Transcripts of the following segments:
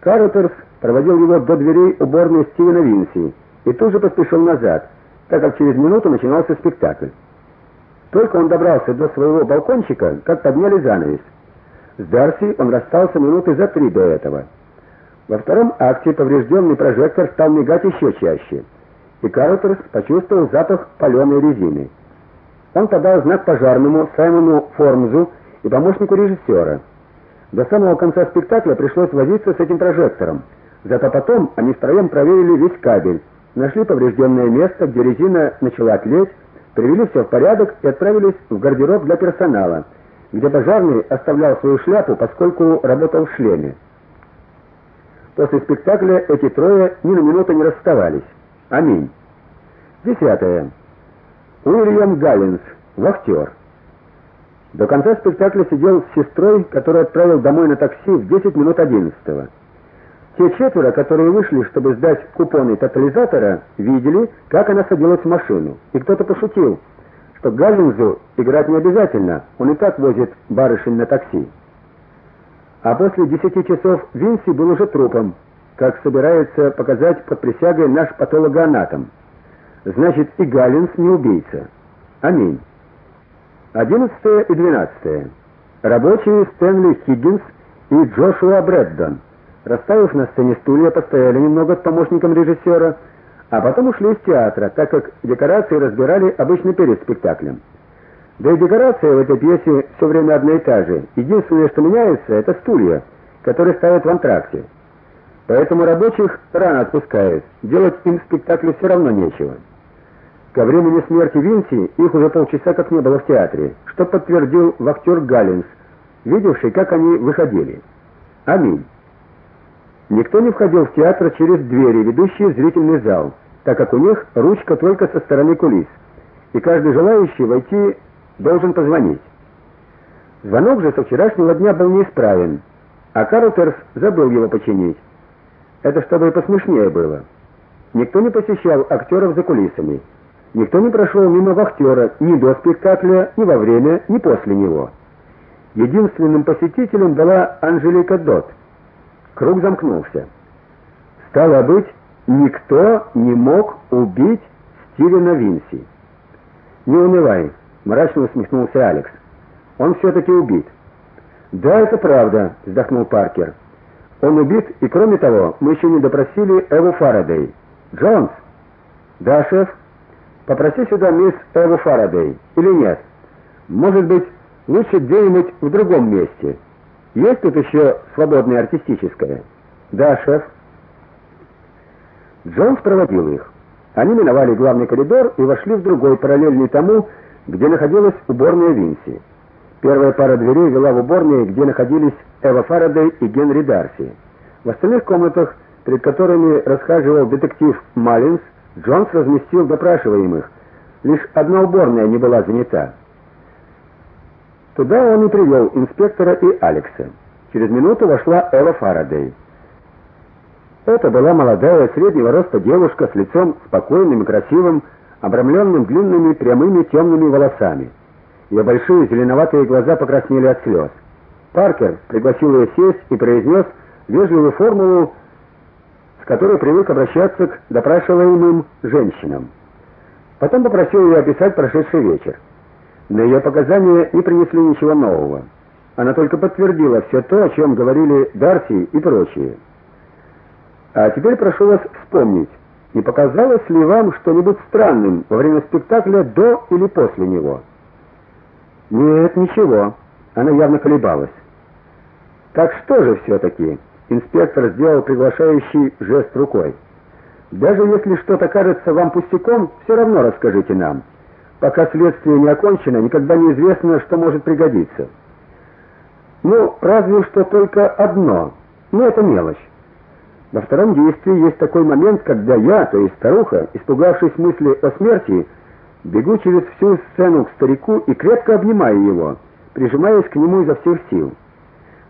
Картерс проводил его до дверей уборной Стивена Винси и тут же поспешил назад, так как через минуту начинался спектакль. Только он добрался до своего балкончика, как подняли занавес. С Дарси он расстался минуты за три до этого. Во втором акте поврежденный прожектор стал мигать еще чаще, и Картерс почувствовал запах паленой резины. Он подал знак пожарному Саймону Формзу и помощнику режиссера. До самого конца спектакля пришлось возиться с этим прожектором. Зато потом они втроем проверили весь кабель, нашли поврежденное место, где резина начала тлеть, привели все в порядок и отправились в гардероб для персонала, где пожарный оставлял свою шляпу, поскольку работал в шлеме. После спектакля эти трое ни на минуту не расставались. Аминь. Десятое. Уильям Галлинс, вахтер. До конца спектакля сидел с сестрой, которую отправил домой на такси в 10 минут 11 -го. Те четверо, которые вышли, чтобы сдать купоны тотализатора, видели, как она садилась в машину. И кто-то пошутил, что Галлинзу играть не обязательно, он и так возит барышень на такси. А после 10 часов Винси был уже трупом, как собирается показать под присягой наш патологоанатом. Значит, и Галлинс не убийца. Аминь. 11 и 12. Рабочие Стэнли Хиггинс и Джошуа Брэддон, расставив на сцене стулья, постояли немного с помощником режиссера, а потом ушли из театра, так как декорации разбирали обычно перед спектаклем. Да и декорация в этой пьесе все время одна и та же. Единственное, что меняется это стулья, которые ставят в антракте. Поэтому рабочих рано отпускают. Делать им в все равно нечего. Ко времени смерти Винси их уже полчаса как не было в театре, что подтвердил актер Галлинс, видевший, как они выходили. Аминь. Никто не входил в театр через двери, ведущие в зрительный зал, так как у них ручка только со стороны кулис, и каждый желающий войти должен позвонить. Звонок же со вчерашнего дня был неисправен, а Картерс забыл его починить. Это чтобы посмешнее было. Никто не посещал актеров за кулисами. Никто не прошел мимо вахтера ни до спектакля, ни во время, ни после него. Единственным посетителем была Анжелика Дот. Круг замкнулся. Стало быть, никто не мог убить Стивена Винси. Не унывай, мрачно усмехнулся Алекс. Он все таки убит. Да, это правда, вздохнул Паркер. Он убит, и кроме того, мы еще не допросили Эву Фарадей. Джонс. Да, шеф. Попроси сюда мисс Эву Фарадей или нет? Может быть, лучше где-нибудь в другом месте. Есть тут еще свободное артистическое? Да, шеф. Джонс проводил их. Они миновали главный коридор и вошли в другой, параллельный тому, где находилась уборная Винси. Первая пара дверей вела в уборные, где находились Эва Фарадей и Генри Дарси. В остальных комнатах, перед которыми расхаживал детектив Маллинс, Джонс разместил допрашиваемых. Лишь одна уборная не была занята. Туда он и привел инспектора и Алекса. Через минуту вошла Эва Фарадей. Это была молодая, среднего роста девушка с лицом спокойным и красивым, обрамленным длинными прямыми темными волосами. Ее большие зеленоватые глаза покраснели от слез. Паркер пригласил ее сесть и произнес вежливую формулу который привык обращаться к допрашиваемым женщинам. Потом попросил ее описать прошедший вечер. Но ее показания не принесли ничего нового. Она только подтвердила все то, о чем говорили Дарси и прочие. А теперь прошу вас вспомнить, не показалось ли вам что-нибудь странным во время спектакля до или после него? Нет, ничего. Она явно колебалась. Так что же все таки Инспектор сделал приглашающий жест рукой. Даже если что-то кажется вам пустяком, все равно расскажите нам. Пока следствие не окончено, никогда не известно, что может пригодиться. Ну, разве что только одно. Но это мелочь. Во втором действии есть такой момент, когда я, то есть старуха, испугавшись мысли о смерти, бегу через всю сцену к старику и крепко обнимаю его, прижимаясь к нему изо всех сил.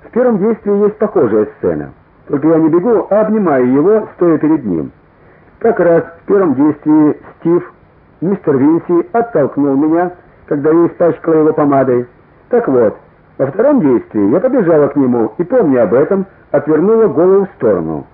В первом действии есть похожая сцена. Только я не бегу, а обнимаю его, стоя перед ним. Как раз в первом действии Стив, мистер Винси, оттолкнул меня, когда я испачкала его помадой. Так вот, во втором действии я побежала к нему и, помня об этом, отвернула голову в сторону.